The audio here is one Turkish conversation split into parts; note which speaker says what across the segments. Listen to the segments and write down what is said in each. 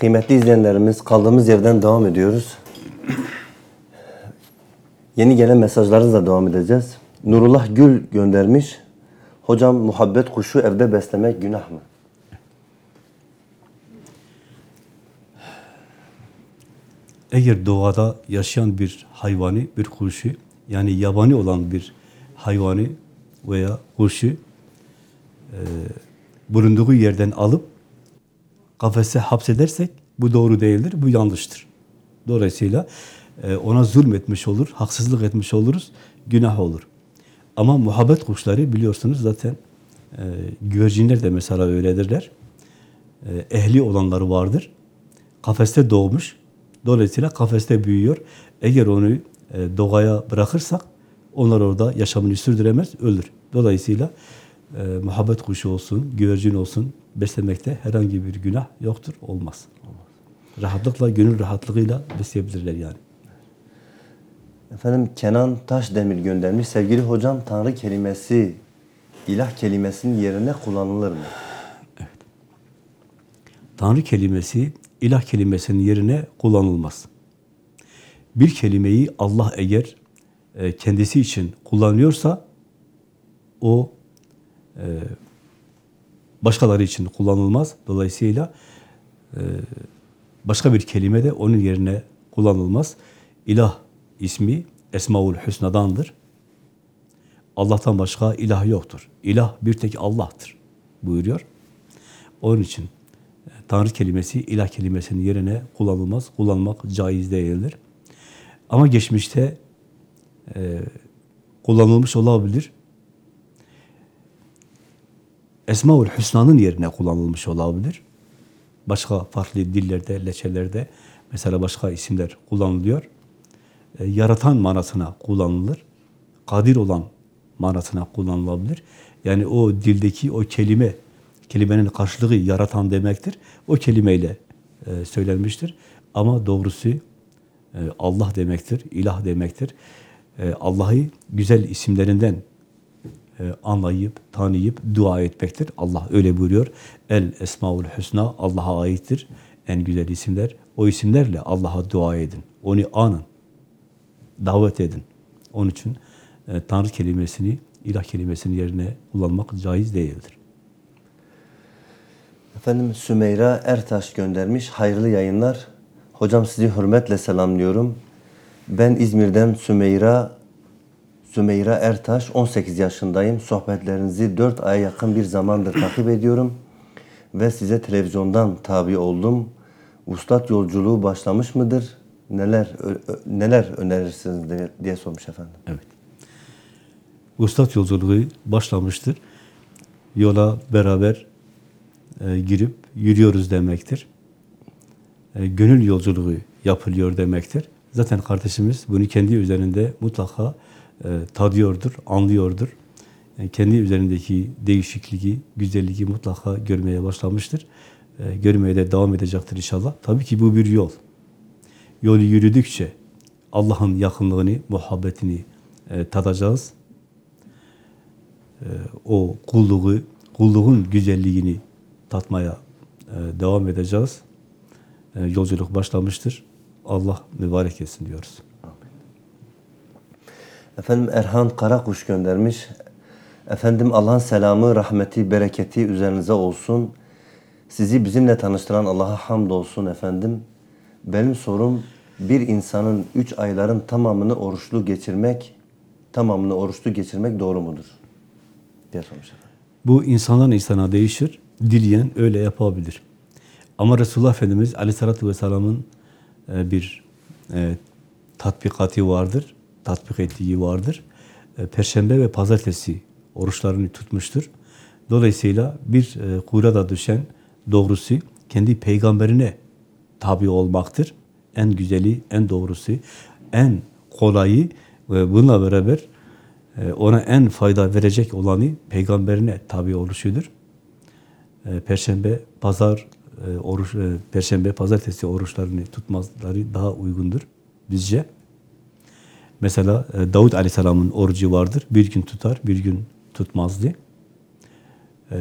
Speaker 1: Kıymetli izleyenlerimiz kaldığımız yerden devam ediyoruz. Yeni gelen mesajlarınızla devam edeceğiz. Nurullah Gül göndermiş. Hocam muhabbet kuşu evde beslemek günah mı?
Speaker 2: Eğer doğada yaşayan bir hayvanı, bir kuşu, yani yabani olan bir hayvanı veya kuşu e, bulunduğu yerden alıp kafese hapsedersek bu doğru değildir, bu yanlıştır. Dolayısıyla e, ona zulmetmiş olur, haksızlık etmiş oluruz, günah olur. Ama muhabbet kuşları biliyorsunuz zaten e, güvercinler de mesela öyledirler. E, ehli olanları vardır. Kafeste doğmuş. Dolayısıyla kafeste büyüyor. Eğer onu e, doğaya bırakırsak onlar orada yaşamını sürdüremez, ölür. Dolayısıyla e, muhabbet kuşu olsun, güvercin olsun beslemekte herhangi bir günah yoktur, olmaz. Rahatlıkla, gönül rahatlığıyla besleyebilirler yani.
Speaker 1: Efendim Kenan Taşdemir göndermiş. Sevgili hocam Tanrı kelimesi ilah kelimesinin yerine kullanılır mı?
Speaker 2: Tanrı kelimesi ilah kelimesinin yerine kullanılmaz. Bir kelimeyi Allah eğer e, kendisi için kullanıyorsa o başkaları için kullanılmaz. Dolayısıyla e, başka bir kelime de onun yerine kullanılmaz. İlah ismi Esmaül Hüsna'dandır. Allah'tan başka ilah yoktur. İlah bir tek Allah'tır buyuruyor. Onun için e, Tanrı kelimesi ilah kelimesinin yerine kullanılmaz. Kullanmak caiz değildir. Ama geçmişte e, kullanılmış olabilir. Esmaül Hüsna'nın yerine kullanılmış olabilir. Başka farklı dillerde, leçelerde mesela başka isimler kullanılıyor. E, yaratan manasına kullanılır. Kadir olan manasına kullanılabilir. Yani o dildeki o kelime, kelimenin karşılığı yaratan demektir. O kelimeyle e, söylenmiştir. Ama doğrusu e, Allah demektir, ilah demektir. E, Allah'ı güzel isimlerinden anlayıp, tanıyıp dua etmektir. Allah öyle buyuruyor. El Esmaül Hüsna Allah'a aittir. En güzel isimler. O isimlerle Allah'a dua edin. Onu anın. Davet edin. Onun için e, Tanrı kelimesini, ilah kelimesinin yerine kullanmak caiz değildir.
Speaker 1: Efendim Sümeyra Ertaş göndermiş. Hayırlı yayınlar. Hocam sizi hürmetle selamlıyorum. Ben İzmir'den Sümeyra Sümeyra Ertaş 18 yaşındayım. Sohbetlerinizi 4 aya yakın bir zamandır takip ediyorum ve size televizyondan tabi oldum. Ustad yolculuğu başlamış mıdır? Neler neler önerirsiniz diye, sormuş efendim.
Speaker 2: Evet. Ustad yolculuğu başlamıştır. Yola beraber e, girip yürüyoruz demektir. E, gönül yolculuğu yapılıyor demektir. Zaten kardeşimiz bunu kendi üzerinde mutlaka e, tadıyordur, anlıyordur. E, kendi üzerindeki değişikliği, güzelliği mutlaka görmeye başlamıştır. E, görmeye de devam edecektir inşallah. Tabii ki bu bir yol. Yolu yürüdükçe Allah'ın yakınlığını, muhabbetini e, tadacağız. E, o kulluğu, kulluğun güzelliğini tatmaya e, devam edeceğiz. E, yolculuk başlamıştır. Allah mübarek etsin diyoruz.
Speaker 1: Efendim Erhan Karakuş göndermiş. Efendim Allah'ın selamı, rahmeti, bereketi üzerinize olsun. Sizi bizimle tanıştıran Allah'a hamdolsun efendim. Benim sorum bir insanın üç ayların tamamını oruçlu geçirmek, tamamını oruçlu geçirmek doğru mudur? diye sormuş.
Speaker 2: Bu insandan insana değişir. Dileyen öyle yapabilir. Ama Resulullah Efendimiz Aleyhisselatü Vesselam'ın e, bir e, tatbikatı vardır. Tatbik ettiği vardır. E, Perşembe ve pazartesi oruçlarını tutmuştur. Dolayısıyla bir e, kuyruğa da düşen doğrusu kendi peygamberine tabi olmaktır. En güzeli, en doğrusu, en kolayı ve bununla beraber e, ona en fayda verecek olanı peygamberine tabi oluşudur. Perşembe, pazar oruç, perşembe, pazartesi oruçlarını tutmaları daha uygundur bizce. Mesela e, Davut Aleyhisselam'ın orucu vardır. Bir gün tutar, bir gün tutmazdı. E,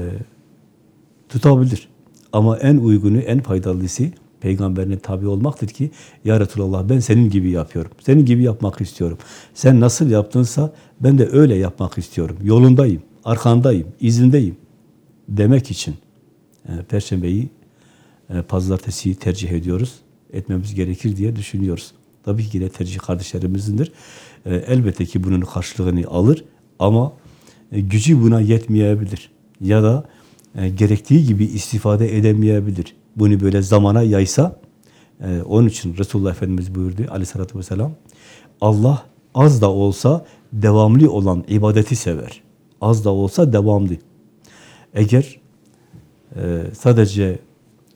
Speaker 2: tutabilir. Ama en uygunu, en faydalısı peygamberine tabi olmaktır ki Ya Resulallah ben senin gibi yapıyorum. Senin gibi yapmak istiyorum. Sen nasıl yaptınsa ben de öyle yapmak istiyorum. Yolundayım, arkandayım, izindeyim demek için e, Perşembeyi, e, pazartesiyi tercih ediyoruz. Etmemiz gerekir diye düşünüyoruz. Tabii ki yine tercih kardeşlerimizdir. E, elbette ki bunun karşılığını alır ama e, gücü buna yetmeyebilir. Ya da e, gerektiği gibi istifade edemeyebilir. Bunu böyle zamana yaysa, e, onun için Resulullah Efendimiz buyurdu aleyhissalatü vesselam, Allah az da olsa devamlı olan ibadeti sever. Az da olsa devamlı. Eğer e, sadece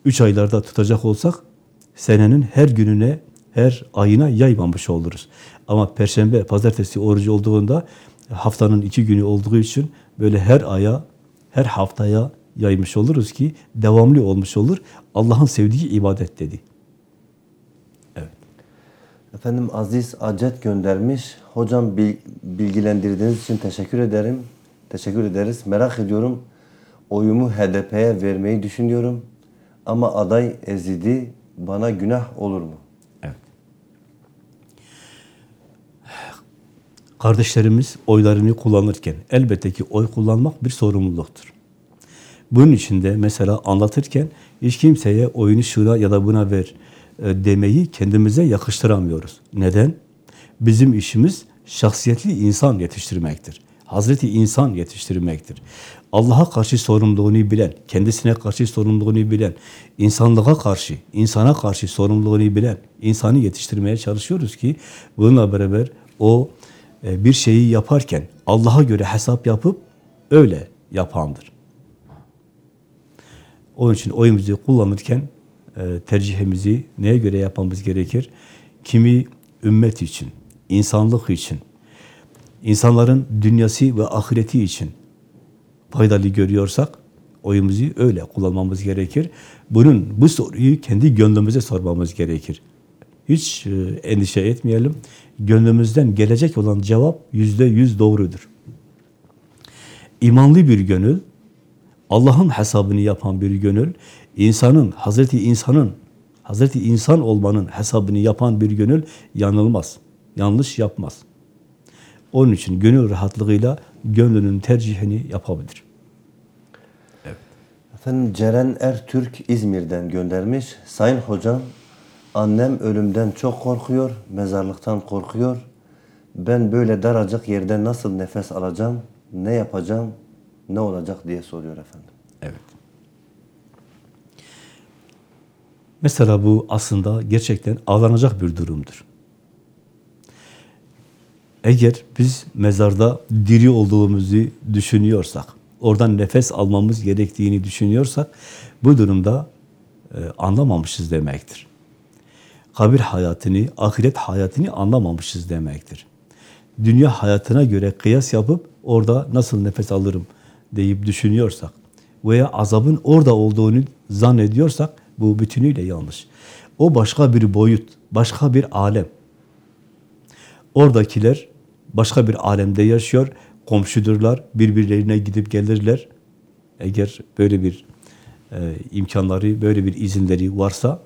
Speaker 2: üç aylarda tutacak olsak, senenin her gününe, her ayına yaymamış oluruz. Ama Perşembe, Pazartesi orucu olduğunda haftanın iki günü olduğu için böyle her aya, her haftaya yaymış oluruz ki devamlı olmuş olur. Allah'ın sevdiği ibadet dedi. Evet.
Speaker 1: Efendim Aziz Acet göndermiş. Hocam bil- bilgilendirdiğiniz için teşekkür ederim. Teşekkür ederiz. Merak ediyorum. Oyumu HDP'ye vermeyi düşünüyorum. Ama aday ezidi bana günah olur mu?
Speaker 2: Evet. Kardeşlerimiz oylarını kullanırken elbette ki oy kullanmak bir sorumluluktur. Bunun için de mesela anlatırken hiç kimseye oyunu şuna ya da buna ver e, demeyi kendimize yakıştıramıyoruz. Neden? Bizim işimiz şahsiyetli insan yetiştirmektir. Hazreti insan yetiştirmektir. Allah'a karşı sorumluluğunu bilen, kendisine karşı sorumluluğunu bilen, insanlığa karşı, insana karşı sorumluluğunu bilen insanı yetiştirmeye çalışıyoruz ki bununla beraber o bir şeyi yaparken Allah'a göre hesap yapıp öyle yapandır. Onun için oyumuzu kullanırken e, tercihimizi neye göre yapmamız gerekir? Kimi ümmet için, insanlık için, insanların dünyası ve ahireti için faydalı görüyorsak oyumuzu öyle kullanmamız gerekir. Bunun bu soruyu kendi gönlümüze sormamız gerekir. Hiç e, endişe etmeyelim. Gönlümüzden gelecek olan cevap yüzde yüz doğrudur. İmanlı bir gönül, Allah'ın hesabını yapan bir gönül, insanın, Hazreti insanın, Hazreti insan olmanın hesabını yapan bir gönül yanılmaz, yanlış yapmaz. Onun için gönül rahatlığıyla gönlünün tercihini yapabilir.
Speaker 1: Efendim Ceren Ertürk İzmir'den göndermiş. Sayın hocam, annem ölümden çok korkuyor, mezarlıktan korkuyor. Ben böyle daracık yerden nasıl nefes alacağım, ne yapacağım, ne olacak diye soruyor efendim.
Speaker 2: Evet. Mesela bu aslında gerçekten ağlanacak bir durumdur. Eğer biz mezarda diri olduğumuzu düşünüyorsak, oradan nefes almamız gerektiğini düşünüyorsak, bu durumda e, anlamamışız demektir. Kabir hayatını, ahiret hayatını anlamamışız demektir. Dünya hayatına göre kıyas yapıp orada nasıl nefes alırım deyip düşünüyorsak veya azabın orada olduğunu zannediyorsak bu bütünüyle yanlış. O başka bir boyut, başka bir alem. Oradakiler başka bir alemde yaşıyor, komşudurlar, birbirlerine gidip gelirler. Eğer böyle bir e, imkanları, böyle bir izinleri varsa,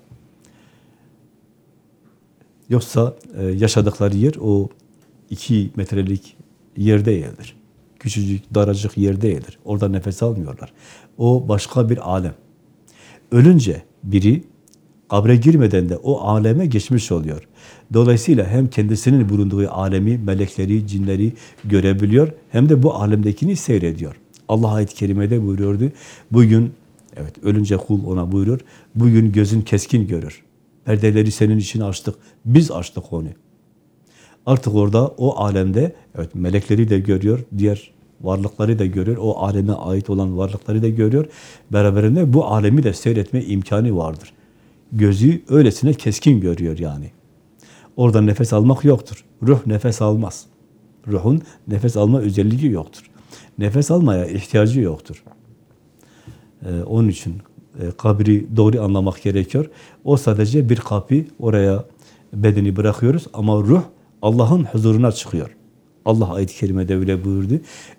Speaker 2: yoksa e, yaşadıkları yer o iki metrelik yer değildir. Küçücük, daracık yer değildir. Orada nefes almıyorlar. O başka bir alem. Ölünce biri kabre girmeden de o aleme geçmiş oluyor. Dolayısıyla hem kendisinin bulunduğu alemi, melekleri, cinleri görebiliyor hem de bu alemdekini seyrediyor. Allah ayet-i kerimede buyuruyordu. Bugün, evet ölünce kul ona buyurur. Bugün gözün keskin görür. Perdeleri senin için açtık. Biz açtık onu. Artık orada o alemde evet melekleri de görüyor, diğer varlıkları da görüyor, o aleme ait olan varlıkları da görüyor. Beraberinde bu alemi de seyretme imkanı vardır. Gözü öylesine keskin görüyor yani. Orada nefes almak yoktur. Ruh nefes almaz. Ruhun nefes alma özelliği yoktur. Nefes almaya ihtiyacı yoktur. Ee, onun için kabri doğru anlamak gerekiyor. O sadece bir kapı, oraya bedeni bırakıyoruz ama ruh Allah'ın huzuruna çıkıyor. Allah ayet-i kerimede öyle buyurdu.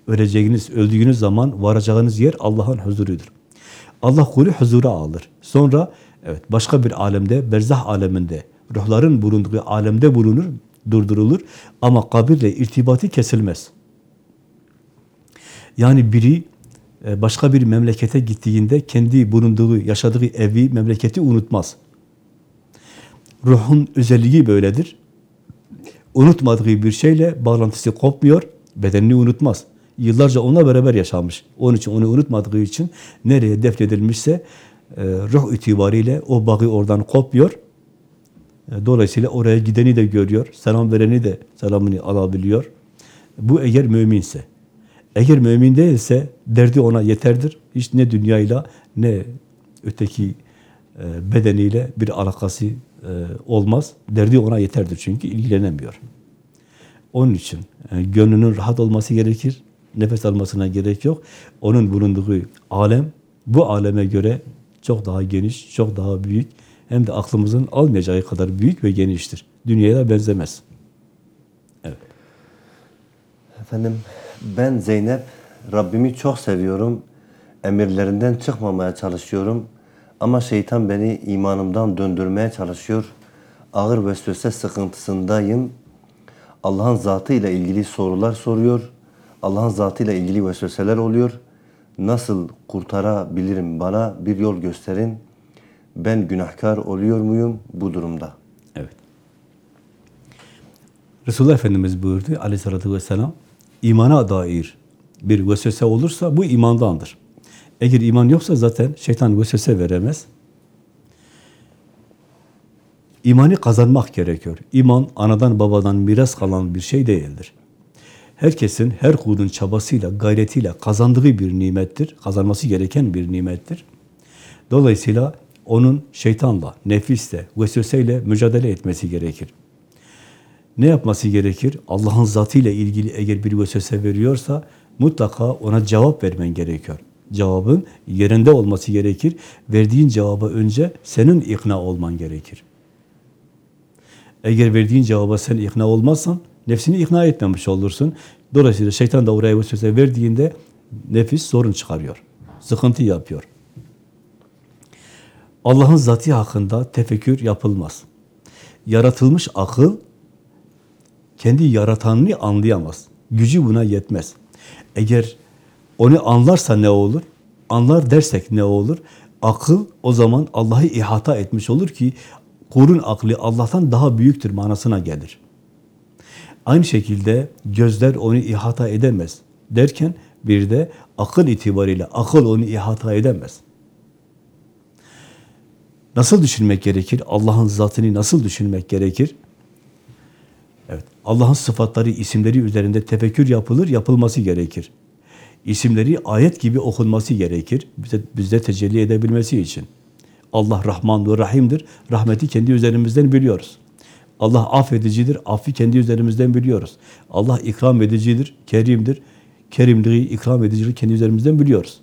Speaker 2: Öleceğiniz, öldüğünüz zaman varacağınız yer Allah'ın huzurudur. Allah kulü huzura alır. Sonra Evet, başka bir alemde, berzah aleminde, ruhların bulunduğu alemde bulunur, durdurulur ama kabirle irtibatı kesilmez. Yani biri e, başka bir memlekete gittiğinde kendi bulunduğu, yaşadığı evi, memleketi unutmaz. Ruhun özelliği böyledir. Unutmadığı bir şeyle bağlantısı kopmuyor, bedenini unutmaz. Yıllarca onunla beraber yaşamış. Onun için onu unutmadığı için nereye defnedilmişse e, ruh itibariyle o bağı oradan kopmuyor. E, Dolayısıyla oraya gideni de görüyor, selam vereni de selamını alabiliyor. Bu eğer müminse. Eğer mümin değilse derdi ona yeterdir. Hiç ne dünyayla ne öteki e, bedeniyle bir alakası e, olmaz. Derdi ona yeterdir çünkü ilgilenemiyor. Onun için e, gönlünün rahat olması gerekir. Nefes almasına gerek yok. Onun bulunduğu alem bu aleme göre çok daha geniş, çok daha büyük. Hem de aklımızın almayacağı kadar büyük ve geniştir. Dünyaya benzemez.
Speaker 1: Efendim ben Zeynep Rabbimi çok seviyorum. Emirlerinden çıkmamaya çalışıyorum. Ama şeytan beni imanımdan döndürmeye çalışıyor. Ağır vesvese sıkıntısındayım. Allah'ın zatıyla ilgili sorular soruyor. Allah'ın zatıyla ilgili vesveseler oluyor. Nasıl kurtarabilirim? Bana bir yol gösterin. Ben günahkar oluyor muyum bu durumda?
Speaker 2: Evet. Resulullah Efendimiz buyurdu aleyhissalatü vesselam, imana dair bir vesvese olursa bu imandandır. Eğer iman yoksa zaten şeytan vesvese veremez. İmanı kazanmak gerekiyor. İman anadan babadan miras kalan bir şey değildir. Herkesin, her kulun çabasıyla, gayretiyle kazandığı bir nimettir. Kazanması gereken bir nimettir. Dolayısıyla onun şeytanla, nefisle, vesveseyle mücadele etmesi gerekir. Ne yapması gerekir? Allah'ın zatıyla ilgili eğer bir vesvese veriyorsa mutlaka ona cevap vermen gerekiyor. Cevabın yerinde olması gerekir. Verdiğin cevaba önce senin ikna olman gerekir. Eğer verdiğin cevaba sen ikna olmazsan nefsini ikna etmemiş olursun. Dolayısıyla şeytan da oraya vesvese verdiğinde nefis sorun çıkarıyor. Sıkıntı yapıyor. Allah'ın zatı hakkında tefekkür yapılmaz. Yaratılmış akıl kendi yaratanını anlayamaz. Gücü buna yetmez. Eğer onu anlarsa ne olur? Anlar dersek ne olur? Akıl o zaman Allah'ı ihata etmiş olur ki kulun aklı Allah'tan daha büyüktür manasına gelir. Aynı şekilde gözler onu ihata edemez derken bir de akıl itibariyle akıl onu ihata edemez. Nasıl düşünmek gerekir? Allah'ın zatını nasıl düşünmek gerekir? Allah'ın sıfatları, isimleri üzerinde tefekkür yapılır, yapılması gerekir. İsimleri ayet gibi okunması gerekir, bize, bizde tecelli edebilmesi için. Allah Rahman ve Rahim'dir, rahmeti kendi üzerimizden biliyoruz. Allah affedicidir, affi kendi üzerimizden biliyoruz. Allah ikram edicidir, kerimdir, kerimliği, ikram ediciliği kendi üzerimizden biliyoruz.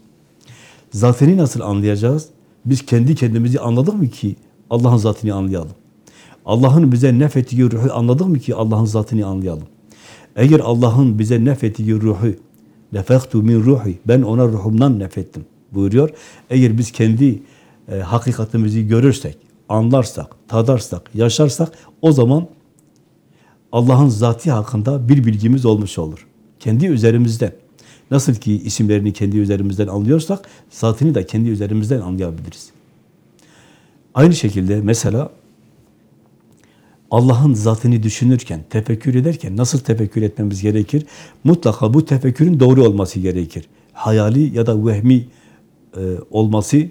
Speaker 2: Zatını nasıl anlayacağız? Biz kendi kendimizi anladık mı ki Allah'ın zatını anlayalım? Allah'ın bize nefettiği ruhu anladık mı ki Allah'ın zatını anlayalım? Eğer Allah'ın bize nefettiği ruhu, nefektu min ruhi, ben ona ruhumdan nefettim buyuruyor. Eğer biz kendi e, hakikatimizi görürsek, anlarsak, tadarsak, yaşarsak o zaman Allah'ın zatı hakkında bir bilgimiz olmuş olur. Kendi üzerimizden. Nasıl ki isimlerini kendi üzerimizden anlıyorsak, zatını da kendi üzerimizden anlayabiliriz. Aynı şekilde mesela Allah'ın zatını düşünürken, tefekkür ederken nasıl tefekkür etmemiz gerekir? Mutlaka bu tefekkürün doğru olması gerekir. Hayali ya da vehmi e, olması e,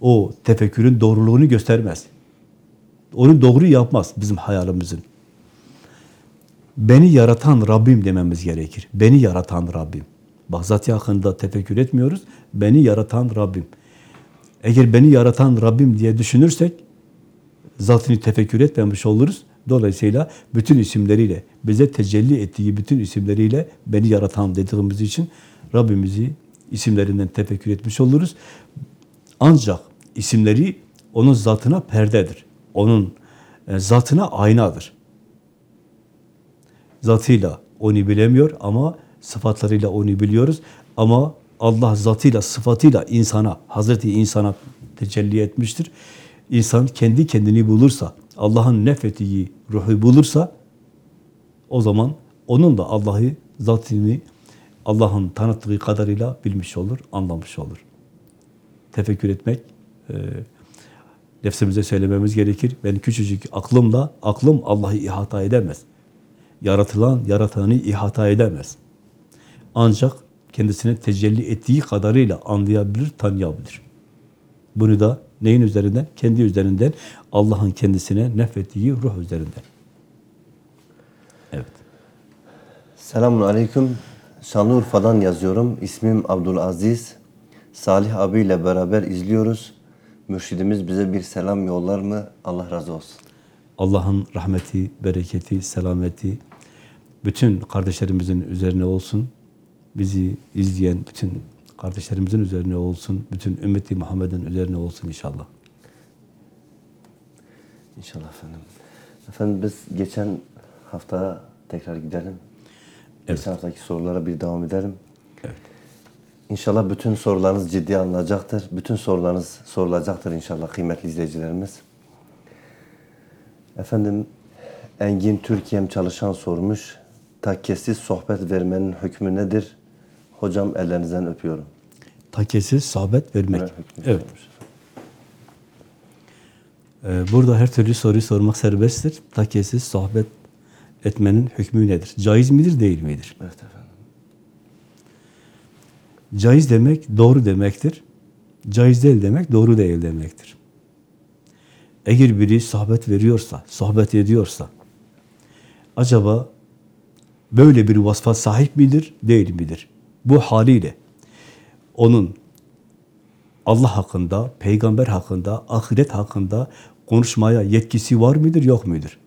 Speaker 2: o tefekkürün doğruluğunu göstermez. Onu doğru yapmaz bizim hayalimizin. Beni yaratan Rabbim dememiz gerekir. Beni yaratan Rabbim. Bak zat hakkında tefekkür etmiyoruz. Beni yaratan Rabbim. Eğer beni yaratan Rabbim diye düşünürsek zatını tefekkür etmemiş oluruz. Dolayısıyla bütün isimleriyle, bize tecelli ettiği bütün isimleriyle beni yaratan dediğimiz için Rabbimizi isimlerinden tefekkür etmiş oluruz. Ancak isimleri onun zatına perdedir. Onun e, zatına aynadır. Zatıyla onu bilemiyor ama sıfatlarıyla onu biliyoruz. Ama Allah zatıyla, sıfatıyla insana, Hazreti insana tecelli etmiştir. İnsan kendi kendini bulursa, Allah'ın nefettiği ruhu bulursa, o zaman onun da Allah'ı, zatını, Allah'ın tanıttığı kadarıyla bilmiş olur, anlamış olur. Tefekkür etmek, e, nefsimize söylememiz gerekir. Ben küçücük aklımla, aklım Allah'ı ihata edemez. Yaratılan, yaratanı ihata edemez. Ancak kendisine tecelli ettiği kadarıyla anlayabilir, tanıyabilir. Bunu da neyin üzerinden? Kendi üzerinden, Allah'ın kendisine nefettiği ruh üzerinden. Evet.
Speaker 1: Selamun Aleyküm. Şanlıurfa'dan yazıyorum. İsmim Abdülaziz. Salih abiyle beraber izliyoruz. Mürşidimiz bize bir selam yollar mı? Allah razı olsun.
Speaker 2: Allah'ın rahmeti, bereketi, selameti bütün kardeşlerimizin üzerine olsun. Bizi izleyen bütün kardeşlerimizin üzerine olsun. Bütün ümmeti Muhammed'in üzerine olsun inşallah.
Speaker 1: İnşallah efendim. Efendim biz geçen hafta tekrar gidelim. Geçen haftaki sorulara bir devam edelim.
Speaker 2: Evet.
Speaker 1: İnşallah bütün sorularınız ciddiye alınacaktır. Bütün sorularınız sorulacaktır inşallah kıymetli izleyicilerimiz. Efendim Engin Türkiye'm çalışan sormuş. Takkesiz sohbet vermenin hükmü nedir? Hocam ellerinizden öpüyorum.
Speaker 2: Takkesiz sohbet vermek. Evet.
Speaker 1: sormuş.
Speaker 2: Ee, Burada her türlü soruyu sormak serbesttir. Takkesiz sohbet etmenin hükmü nedir? Caiz midir, değil midir?
Speaker 1: Evet efendim.
Speaker 2: Caiz demek doğru demektir. Caiz değil demek doğru değil demektir. Eğer biri sohbet veriyorsa, sohbet ediyorsa, acaba böyle bir vasfa sahip midir, değil midir? Bu haliyle onun Allah hakkında, peygamber hakkında, ahiret hakkında konuşmaya yetkisi var mıdır, yok mudur?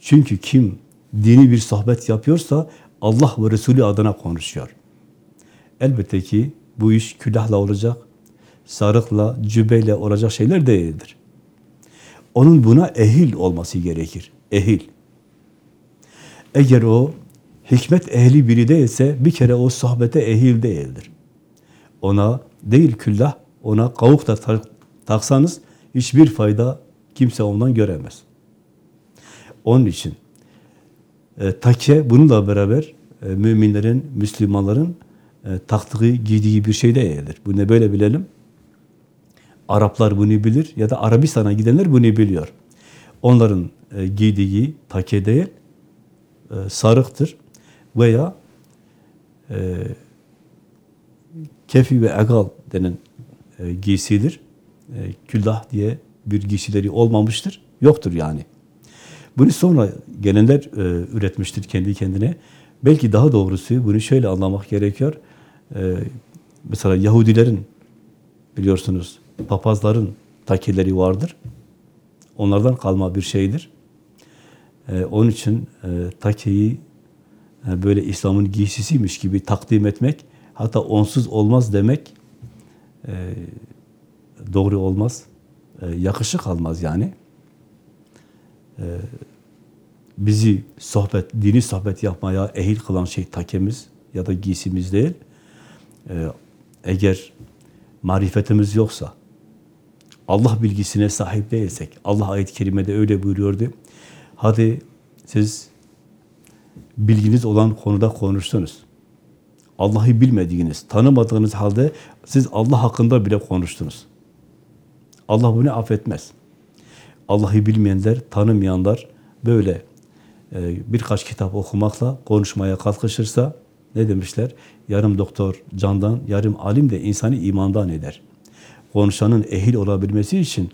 Speaker 2: Çünkü kim dini bir sohbet yapıyorsa Allah ve Resulü adına konuşuyor. Elbette ki bu iş külahla olacak, sarıkla, cübbeyle olacak şeyler değildir. Onun buna ehil olması gerekir. Ehil. Eğer o hikmet ehli biri değilse bir kere o sohbete ehil değildir. Ona değil küllah, ona kavuk da tak- taksanız hiçbir fayda kimse ondan göremez. Onun için e, takke bununla beraber e, müminlerin, Müslümanların e, taktığı, giydiği bir şey değildir. Bunu böyle bilelim. Araplar bunu bilir ya da Arabistan'a gidenler bunu biliyor. Onların e, giydiği take değil, e, sarıktır veya e, kefi ve egal denen e, giysidir. E, küllah diye bir giysileri olmamıştır. Yoktur yani. Bunu sonra gelenler e, üretmiştir kendi kendine. Belki daha doğrusu bunu şöyle anlamak gerekiyor. E, mesela Yahudilerin biliyorsunuz papazların takeleri vardır. Onlardan kalma bir şeydir. E, onun için e, takeyi böyle İslam'ın giysisiymiş gibi takdim etmek, hatta onsuz olmaz demek e, doğru olmaz. E, yakışık almaz yani. E, bizi sohbet, dini sohbet yapmaya ehil kılan şey takemiz ya da giysimiz değil. Eğer marifetimiz yoksa, Allah bilgisine sahip değilsek, Allah ayet-i kerimede öyle buyuruyordu. Hadi siz bilginiz olan konuda konuştunuz. Allah'ı bilmediğiniz, tanımadığınız halde siz Allah hakkında bile konuştunuz. Allah bunu affetmez. Allah'ı bilmeyenler, tanımayanlar böyle e, birkaç kitap okumakla konuşmaya kalkışırsa ne demişler? Yarım doktor candan, yarım alim de insanı imandan eder. Konuşanın ehil olabilmesi için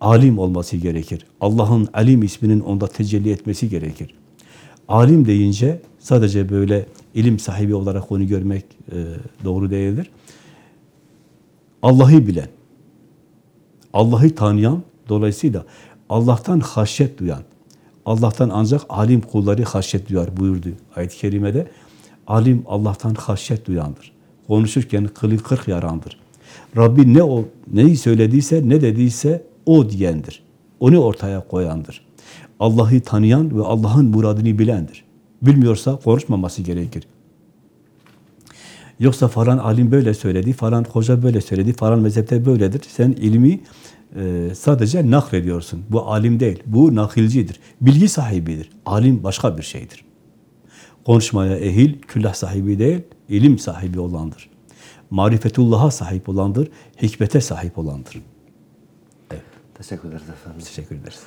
Speaker 2: alim olması gerekir. Allah'ın alim isminin onda tecelli etmesi gerekir. Alim deyince sadece böyle ilim sahibi olarak onu görmek e, doğru değildir. Allah'ı bilen, Allah'ı tanıyan, dolayısıyla Allah'tan haşyet duyan, Allah'tan ancak alim kulları haşyet duyar buyurdu ayet-i kerimede. Alim Allah'tan haşyet duyandır. Konuşurken kılı kırk yarandır. Rabbi ne o neyi söylediyse, ne dediyse o diyendir. Onu ortaya koyandır. Allah'ı tanıyan ve Allah'ın muradını bilendir. Bilmiyorsa konuşmaması gerekir. Yoksa falan alim böyle söyledi, falan hoca böyle söyledi, falan mezhepte böyledir. Sen ilmi e, sadece naklediyorsun. Bu alim değil, bu nakilcidir. Bilgi sahibidir. Alim başka bir şeydir. Konuşmaya ehil, küllah sahibi değil, ilim sahibi olandır. Marifetullah'a sahip olandır, hikmete sahip olandır.
Speaker 1: Teşekkür ederiz efendim.
Speaker 2: Teşekkür ederiz.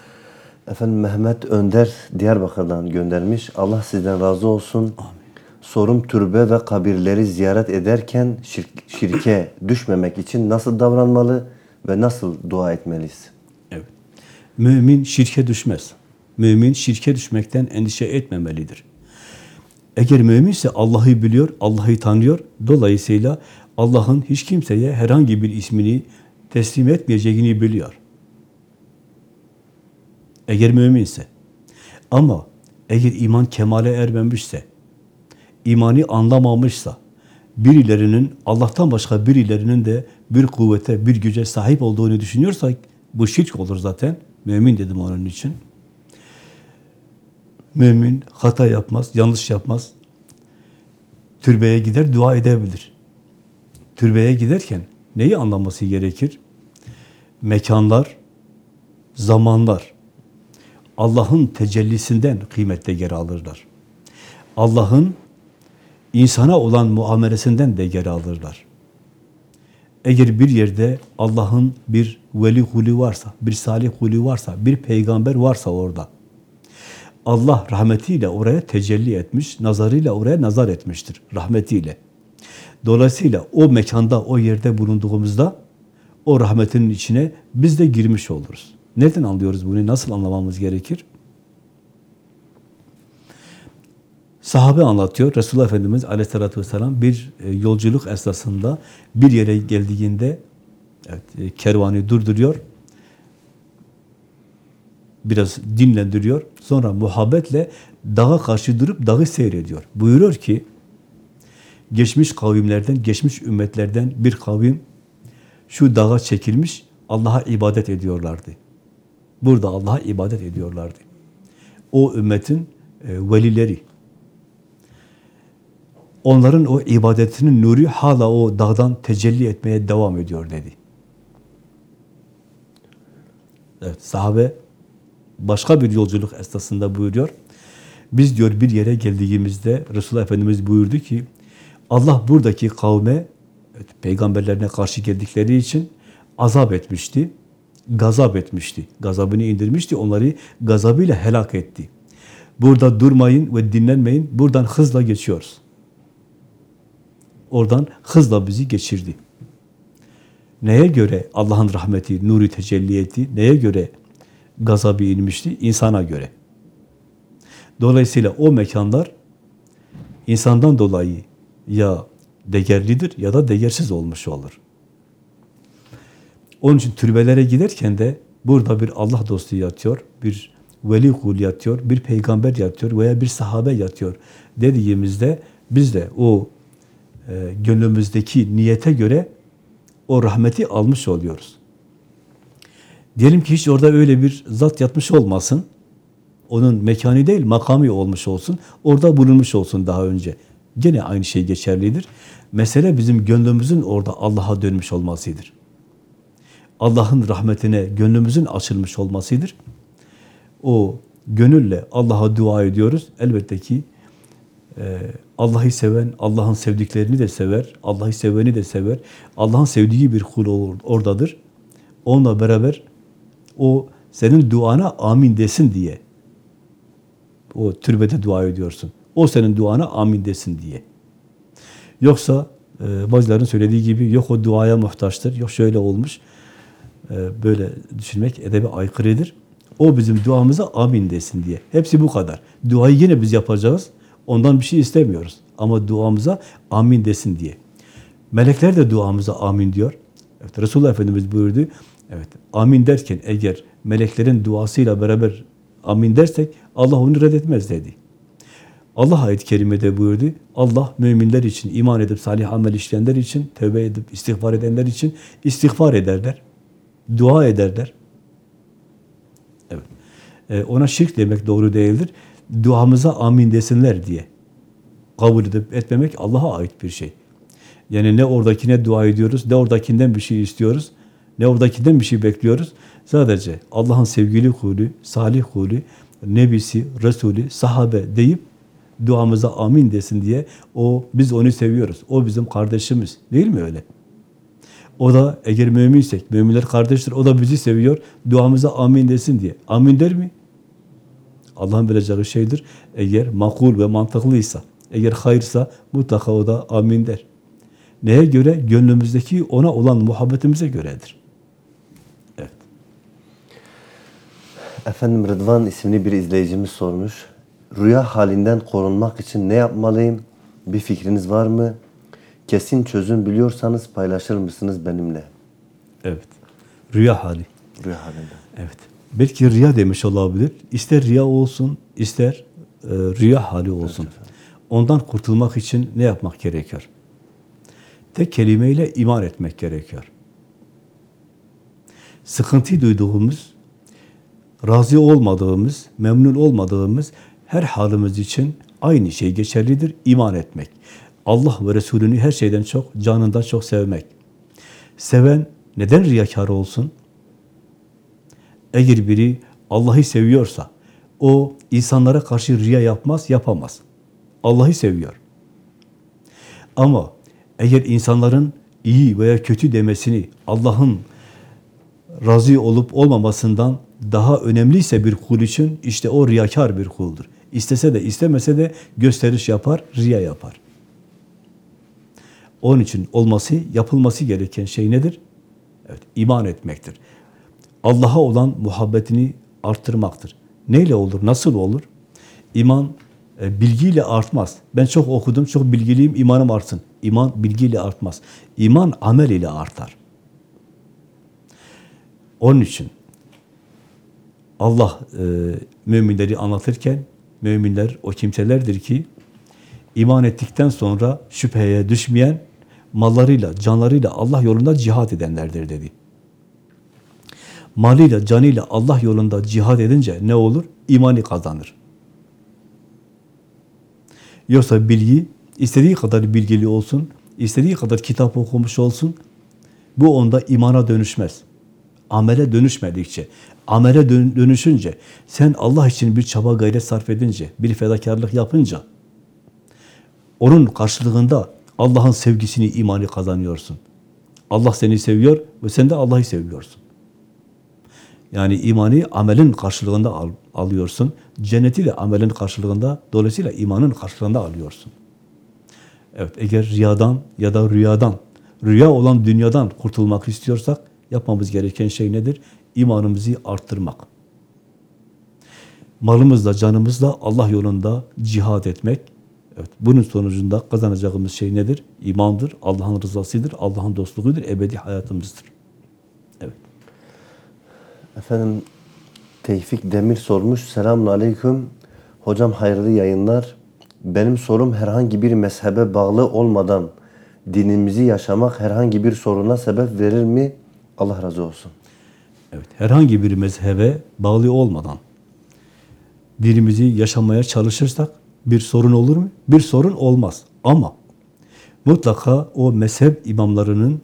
Speaker 1: Efendim Mehmet Önder Diyarbakır'dan göndermiş. Allah sizden razı olsun. Sorum türbe ve kabirleri ziyaret ederken şirk- şirke düşmemek için nasıl davranmalı ve nasıl dua etmeliyiz?
Speaker 2: Evet. Mümin şirke düşmez. Mümin şirke düşmekten endişe etmemelidir. Eğer müminse Allah'ı biliyor, Allah'ı tanıyor. Dolayısıyla Allah'ın hiç kimseye herhangi bir ismini teslim etmeyeceğini biliyor. Eğer müminse. Ama eğer iman kemale ermemişse, imanı anlamamışsa, birilerinin, Allah'tan başka birilerinin de bir kuvvete, bir güce sahip olduğunu düşünüyorsak, bu şirk olur zaten. Mümin dedim onun için. Mümin hata yapmaz, yanlış yapmaz. Türbeye gider, dua edebilir. Türbeye giderken neyi anlaması gerekir? Mekanlar, zamanlar, Allah'ın tecellisinden kıymette geri alırlar. Allah'ın insana olan muamelesinden de geri alırlar. Eğer bir yerde Allah'ın bir veli huli varsa, bir salih huli varsa, bir peygamber varsa orada, Allah rahmetiyle oraya tecelli etmiş, nazarıyla oraya nazar etmiştir, rahmetiyle. Dolayısıyla o mekanda, o yerde bulunduğumuzda o rahmetinin içine biz de girmiş oluruz. Nereden anlıyoruz bunu? Nasıl anlamamız gerekir? Sahabe anlatıyor. Resulullah Efendimiz aleyhissalatü vesselam bir e, yolculuk esnasında bir yere geldiğinde evet, e, kervanı durduruyor. Biraz dinlendiriyor. Sonra muhabbetle dağa karşı durup dağı seyrediyor. Buyuruyor ki geçmiş kavimlerden, geçmiş ümmetlerden bir kavim şu dağa çekilmiş Allah'a ibadet ediyorlardı. Burada Allah'a ibadet ediyorlardı. O ümmetin e, velileri. Onların o ibadetinin nuru hala o dağdan tecelli etmeye devam ediyor dedi. Evet, sahabe başka bir yolculuk esnasında buyuruyor. Biz diyor bir yere geldiğimizde Resulullah Efendimiz buyurdu ki Allah buradaki kavme evet, peygamberlerine karşı geldikleri için azap etmişti gazap etmişti. Gazabını indirmişti. Onları gazabıyla helak etti. Burada durmayın ve dinlenmeyin. Buradan hızla geçiyoruz. Oradan hızla bizi geçirdi. Neye göre Allah'ın rahmeti, nuru tecelli etti? Neye göre gazabı inmişti? İnsana göre. Dolayısıyla o mekanlar insandan dolayı ya değerlidir ya da değersiz olmuş olur. Onun için türbelere giderken de burada bir Allah dostu yatıyor, bir veli kul yatıyor, bir peygamber yatıyor veya bir sahabe yatıyor dediğimizde biz de o e, gönlümüzdeki niyete göre o rahmeti almış oluyoruz. Diyelim ki hiç orada öyle bir zat yatmış olmasın. Onun mekanı değil, makamı olmuş olsun. Orada bulunmuş olsun daha önce. Gene aynı şey geçerlidir. Mesele bizim gönlümüzün orada Allah'a dönmüş olmasıdır. Allah'ın rahmetine gönlümüzün açılmış olmasıdır. O gönülle Allah'a dua ediyoruz. Elbette ki e, Allah'ı seven, Allah'ın sevdiklerini de sever, Allah'ı seveni de sever. Allah'ın sevdiği bir kul olur, oradadır. Onunla beraber o senin duana amin desin diye o türbede dua ediyorsun. O senin duana amin desin diye. Yoksa e, bazıların söylediği gibi yok o duaya muhtaçtır, yok şöyle olmuş. E, böyle düşünmek edebi aykırıdır. O bizim duamıza amin desin diye. Hepsi bu kadar. Duayı yine biz yapacağız. Ondan bir şey istemiyoruz. Ama duamıza amin desin diye. Melekler de duamıza amin diyor. Evet, Resulullah Efendimiz buyurdu. Evet, amin derken eğer meleklerin duasıyla beraber amin dersek Allah onu reddetmez dedi. Allah ayet-i kerimede buyurdu. Allah müminler için, iman edip salih amel işleyenler için, tövbe edip istiğfar edenler için istiğfar ederler. Dua ederler. Evet. Ee, ona şirk demek doğru değildir. Duamıza amin desinler diye. Kabul edip etmemek Allah'a ait bir şey. Yani ne oradakine dua ediyoruz, ne oradakinden bir şey istiyoruz, ne oradakinden bir şey bekliyoruz. Sadece Allah'ın sevgili kulü, salih kulü, nebisi, resulü, sahabe deyip duamıza amin desin diye o biz onu seviyoruz. O bizim kardeşimiz. Değil mi öyle? O da eğer müminsek, müminler kardeştir, o da bizi seviyor, duamıza amin desin diye. Amin der mi? Allah'ın vereceği şeydir. Eğer makul ve mantıklıysa, eğer hayırsa mutlaka o da amin der. Neye göre? Gönlümüzdeki ona olan muhabbetimize göredir. Evet.
Speaker 1: Efendim Rıdvan isimli bir izleyicimiz sormuş. Rüya halinden korunmak için ne yapmalıyım? Bir fikriniz var mı? Kesin çözüm biliyorsanız paylaşır mısınız benimle?
Speaker 2: Evet. Rüya hali.
Speaker 1: Rüya halinden.
Speaker 2: Evet. Belki riya demiş olabilir. İster riya olsun, ister e, rüya hali olsun. Ondan kurtulmak için ne yapmak gerekiyor? Tek kelimeyle iman etmek gerekiyor. Sıkıntı duyduğumuz, razı olmadığımız, memnun olmadığımız her halimiz için aynı şey geçerlidir. iman etmek. Allah ve Resulünü her şeyden çok, canından çok sevmek. Seven neden riyakar olsun? Eğer biri Allah'ı seviyorsa, o insanlara karşı riya yapmaz, yapamaz. Allah'ı seviyor. Ama eğer insanların iyi veya kötü demesini Allah'ın razı olup olmamasından daha önemliyse bir kul için işte o riyakar bir kuldur. İstese de istemese de gösteriş yapar, riya yapar. Onun için olması, yapılması gereken şey nedir? Evet, iman etmektir. Allah'a olan muhabbetini arttırmaktır. Neyle olur, nasıl olur? İman e, bilgiyle artmaz. Ben çok okudum, çok bilgiliyim, imanım artsın. İman bilgiyle artmaz. İman amel ile artar. Onun için Allah e, müminleri anlatırken müminler o kimselerdir ki iman ettikten sonra şüpheye düşmeyen mallarıyla, canlarıyla Allah yolunda cihat edenlerdir dedi. Malıyla, canıyla Allah yolunda cihat edince ne olur? İmanı kazanır. Yoksa bilgi, istediği kadar bilgili olsun, istediği kadar kitap okumuş olsun, bu onda imana dönüşmez. Amele dönüşmedikçe, amele dön- dönüşünce, sen Allah için bir çaba gayret sarf edince, bir fedakarlık yapınca, onun karşılığında Allah'ın sevgisini, imanı kazanıyorsun. Allah seni seviyor ve sen de Allah'ı seviyorsun. Yani imanı amelin karşılığında al, alıyorsun. Cenneti de amelin karşılığında, dolayısıyla imanın karşılığında alıyorsun. Evet, eğer riyadan ya da rüyadan, rüya olan dünyadan kurtulmak istiyorsak, yapmamız gereken şey nedir? İmanımızı arttırmak. Malımızla, canımızla Allah yolunda cihad etmek. Evet, bunun sonucunda kazanacağımız şey nedir? İmandır, Allah'ın rızasıdır, Allah'ın dostluğudur, ebedi hayatımızdır. Evet.
Speaker 1: Efendim Tevfik Demir sormuş. Selamun Aleyküm. Hocam hayırlı yayınlar. Benim sorum herhangi bir mezhebe bağlı olmadan dinimizi yaşamak herhangi bir soruna sebep verir mi? Allah razı olsun.
Speaker 2: Evet, herhangi bir mezhebe bağlı olmadan dinimizi yaşamaya çalışırsak bir sorun olur mu? Bir sorun olmaz. Ama mutlaka o mezhep imamlarının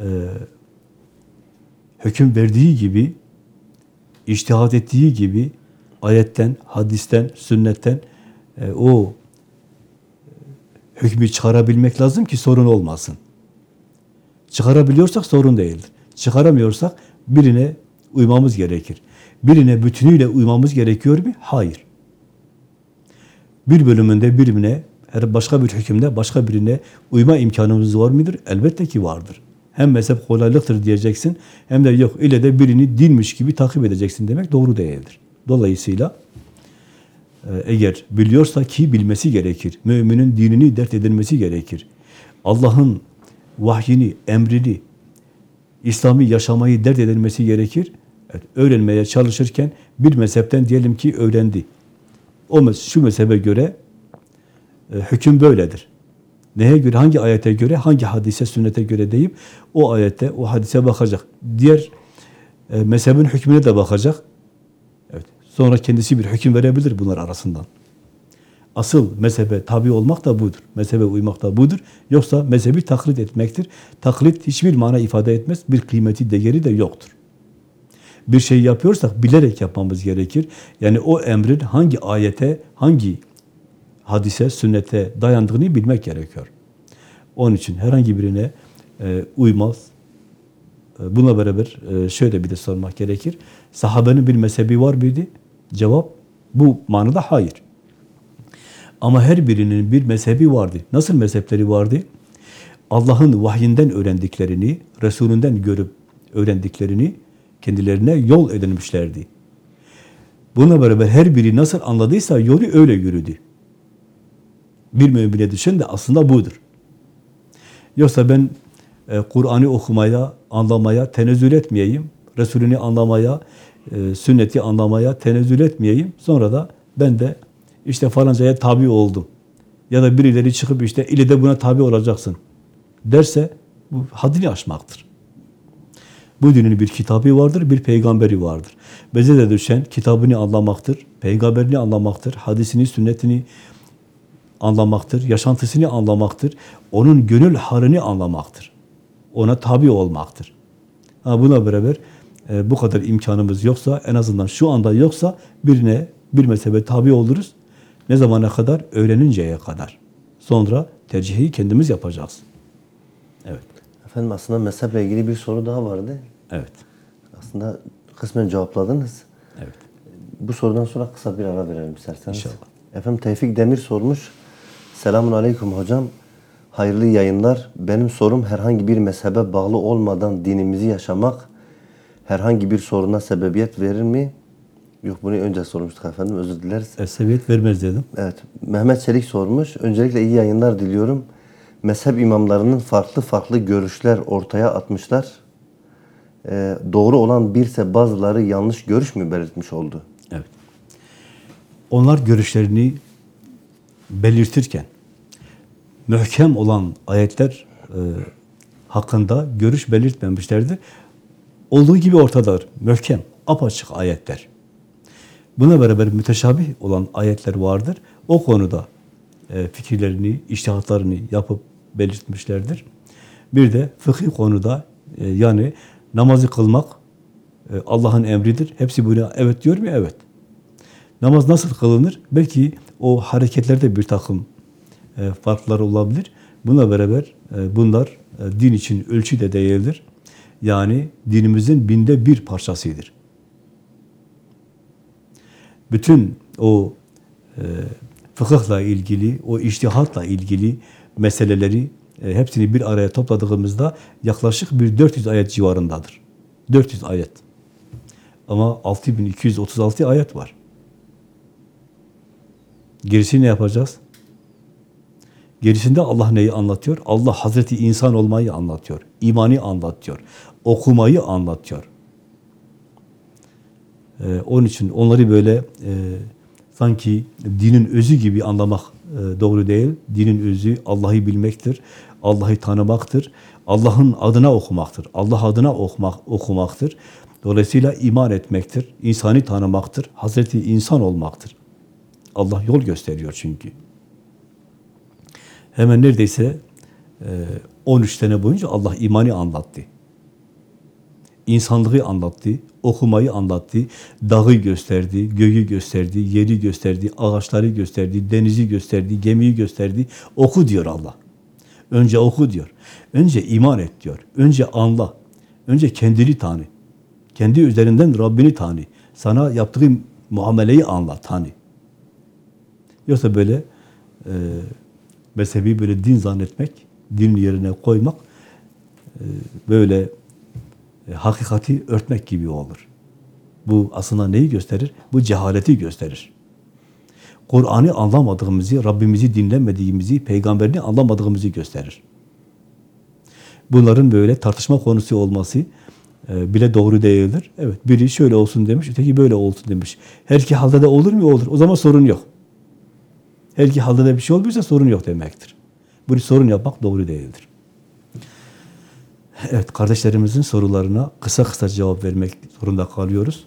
Speaker 2: e, hüküm verdiği gibi, içtihat ettiği gibi ayetten, hadisten, sünnetten e, o hükmü çıkarabilmek lazım ki sorun olmasın. Çıkarabiliyorsak sorun değildir. Çıkaramıyorsak birine uymamız gerekir. Birine bütünüyle uymamız gerekiyor mu? Hayır. Bir bölümünde birine, her başka bir hükümde başka birine uyma imkanımız var mıdır? Elbette ki vardır. Hem mezhep kolaylıktır diyeceksin, hem de yok ile de birini dinmiş gibi takip edeceksin demek doğru değildir. Dolayısıyla e, eğer biliyorsa ki bilmesi gerekir. Müminin dinini dert edilmesi gerekir. Allah'ın vahyini, emrini, İslami yaşamayı dert edilmesi gerekir. Evet, öğrenmeye çalışırken bir mezhepten diyelim ki öğrendi. O şu mezhebe göre e, hüküm böyledir. Neye göre, hangi ayete göre, hangi hadise, sünnete göre deyip o ayette, o hadise bakacak. Diğer e, mezhebin hükmüne de bakacak. Evet. Sonra kendisi bir hüküm verebilir bunlar arasından. Asıl mezhebe tabi olmak da budur. Mezhebe uymak da budur. Yoksa mezhebi taklit etmektir. Taklit hiçbir mana ifade etmez. Bir kıymeti, değeri de yoktur. Bir şey yapıyorsak bilerek yapmamız gerekir. Yani o emrin hangi ayete, hangi hadise, sünnete dayandığını bilmek gerekiyor. Onun için herhangi birine e, uymaz. E, Buna beraber e, şöyle bir de sormak gerekir. Sahabenin bir mezhebi var mıydı? Cevap bu manada hayır. Ama her birinin bir mezhebi vardı. Nasıl mezhepleri vardı? Allah'ın vahyinden öğrendiklerini, Resulünden görüp öğrendiklerini kendilerine yol edinmişlerdi. Buna beraber her biri nasıl anladıysa yolu öyle yürüdü. Bir mümine düşen de aslında budur. Yoksa ben e, Kur'an'ı okumaya, anlamaya tenezzül etmeyeyim. Resulünü anlamaya, e, sünneti anlamaya tenezzül etmeyeyim. Sonra da ben de işte falancaya tabi oldum. Ya da birileri çıkıp işte ile de buna tabi olacaksın derse bu haddini aşmaktır. Bu dinin bir kitabı vardır, bir peygamberi vardır. Bize de düşen kitabını anlamaktır, peygamberini anlamaktır, hadisini, sünnetini anlamaktır, yaşantısını anlamaktır, onun gönül halini anlamaktır. Ona tabi olmaktır. Ha, buna beraber e, bu kadar imkanımız yoksa, en azından şu anda yoksa birine, bir mezhebe tabi oluruz. Ne zamana kadar? Öğreninceye kadar. Sonra tercihi kendimiz yapacağız. Evet,
Speaker 1: Efendim aslında mezheple ilgili bir soru daha vardı.
Speaker 2: Evet,
Speaker 1: Aslında kısmen cevapladınız.
Speaker 2: evet.
Speaker 1: Bu sorudan sonra kısa bir ara verelim isterseniz.
Speaker 2: İnşallah.
Speaker 1: Efendim Tevfik Demir sormuş. Selamun Aleyküm hocam. Hayırlı yayınlar. Benim sorum herhangi bir mezhebe bağlı olmadan dinimizi yaşamak herhangi bir soruna sebebiyet verir mi? Yok bunu önce sormuştuk efendim özür dileriz.
Speaker 2: E, sebebiyet vermez dedim.
Speaker 1: Evet Mehmet Çelik sormuş. Öncelikle iyi yayınlar diliyorum. Mezhep imamlarının farklı farklı görüşler ortaya atmışlar. Ee, doğru olan birse bazıları yanlış görüş mü belirtmiş oldu?
Speaker 2: Evet. Onlar görüşlerini belirtirken mühkem olan ayetler e, hakkında görüş belirtmemişlerdir. Olduğu gibi ortadadır. Mühkem, apaçık ayetler. Buna beraber müteşabih olan ayetler vardır. O konuda e, fikirlerini, iştihatlarını yapıp belirtmişlerdir. Bir de fıkhi konuda e, yani namazı kılmak e, Allah'ın emridir. Hepsi buna evet diyor mu? Evet. Namaz nasıl kılınır? Belki o hareketlerde bir takım e, farklar olabilir. Buna beraber e, bunlar e, din için ölçü de değildir. Yani dinimizin binde bir parçasıdır. Bütün o e, fıkıhla ilgili, o iştihatla ilgili meseleleri e, hepsini bir araya topladığımızda yaklaşık bir 400 ayet civarındadır. 400 ayet. Ama 6236 ayet var. Gerisini ne yapacağız? Gerisinde Allah neyi anlatıyor? Allah Hazreti insan olmayı anlatıyor. İmani anlatıyor. Okumayı anlatıyor. Ee, onun için onları böyle e, sanki dinin özü gibi anlamak doğru değil. Dinin özü Allah'ı bilmektir. Allah'ı tanımaktır. Allah'ın adına okumaktır. Allah adına okumak, okumaktır. Dolayısıyla iman etmektir. İnsanı tanımaktır. Hazreti insan olmaktır. Allah yol gösteriyor çünkü. Hemen neredeyse e, 13 sene boyunca Allah imani anlattı. İnsanlığı anlattı, okumayı anlattı, dağı gösterdi, göğü gösterdi, yeri gösterdi, ağaçları gösterdi, denizi gösterdi, gemiyi gösterdi. Oku diyor Allah. Önce oku diyor. Önce iman et diyor. Önce anla. Önce kendini tanı. Kendi üzerinden Rabbini tanı. Sana yaptığı muameleyi anla, tanı. Yoksa böyle e, mezhebi böyle din zannetmek, din yerine koymak e, böyle e, hakikati örtmek gibi olur. Bu aslında neyi gösterir? Bu cehaleti gösterir. Kur'an'ı anlamadığımızı, Rabbimizi dinlemediğimizi, peygamberini anlamadığımızı gösterir. Bunların böyle tartışma konusu olması e, bile doğru değildir. Evet, biri şöyle olsun demiş, öteki böyle olsun demiş. Her iki halde de olur mu? Olur. O zaman sorun yok. Her iki halde de bir şey olmuyorsa sorun yok demektir. Bunu sorun yapmak doğru değildir. Evet, kardeşlerimizin sorularına kısa kısa cevap vermek zorunda kalıyoruz.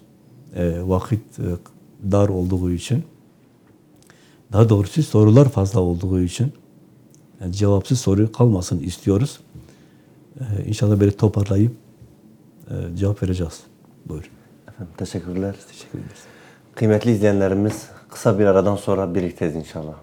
Speaker 2: E, vakit e, dar olduğu için. Daha doğrusu sorular fazla olduğu için yani cevapsız soru kalmasın istiyoruz. Ee, inşallah böyle toparlayıp e, cevap vereceğiz. Buyurun.
Speaker 1: Efendim, teşekkürler.
Speaker 2: Teşekkür ederiz.
Speaker 1: Kıymetli izleyenlerimiz kısa bir aradan sonra birlikteyiz inşallah.